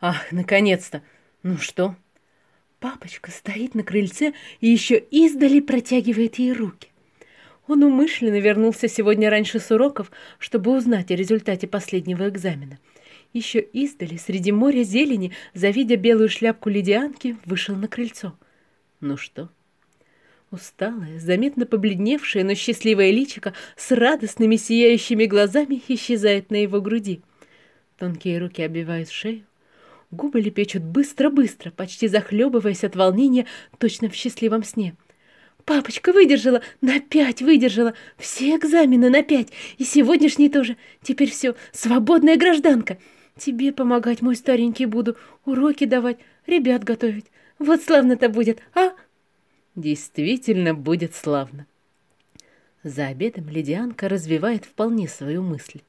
Ах, наконец-то! Ну что? Папочка стоит на крыльце и еще издали протягивает ей руки. Он умышленно вернулся сегодня раньше с уроков, чтобы узнать о результате последнего экзамена. Еще издали, среди моря зелени, завидя белую шляпку ледианки, вышел на крыльцо. Ну что? Усталая, заметно побледневшая, но счастливая личико с радостными сияющими глазами исчезает на его груди. Тонкие руки обвивают шею, губы лепечут быстро-быстро, почти захлебываясь от волнения, точно в счастливом сне — Папочка выдержала, на пять выдержала, все экзамены на пять, и сегодняшний тоже. Теперь все, свободная гражданка. Тебе помогать, мой старенький, буду, уроки давать, ребят готовить. Вот славно-то будет, а? Действительно будет славно. За обедом Ледианка развивает вполне свою мысль.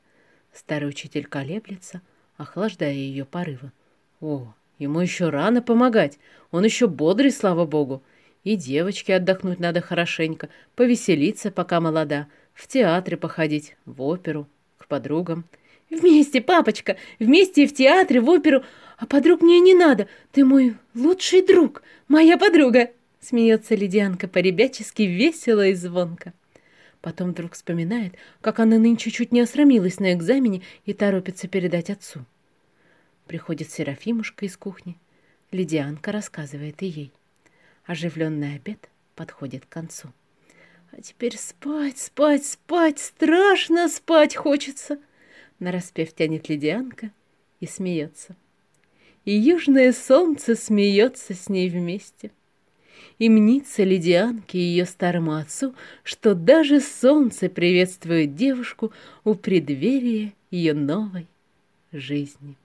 Старый учитель колеблется, охлаждая ее порывы. О, ему еще рано помогать, он еще бодрый, слава богу. И девочке отдохнуть надо хорошенько, повеселиться, пока молода, в театре походить, в оперу, к подругам. Вместе, папочка, вместе и в театре, в оперу. А подруг мне не надо, ты мой лучший друг, моя подруга. Смеется Ледянка по-ребячески весело и звонко. Потом вдруг вспоминает, как она нынче чуть не осрамилась на экзамене и торопится передать отцу. Приходит Серафимушка из кухни. Ледянка рассказывает и ей. Оживленный обед подходит к концу. А теперь спать, спать, спать, страшно спать хочется. Нараспев тянет ледянка и смеется. И южное солнце смеется с ней вместе. И мнится ледянке и ее старому отцу, что даже солнце приветствует девушку у преддверия ее новой жизни.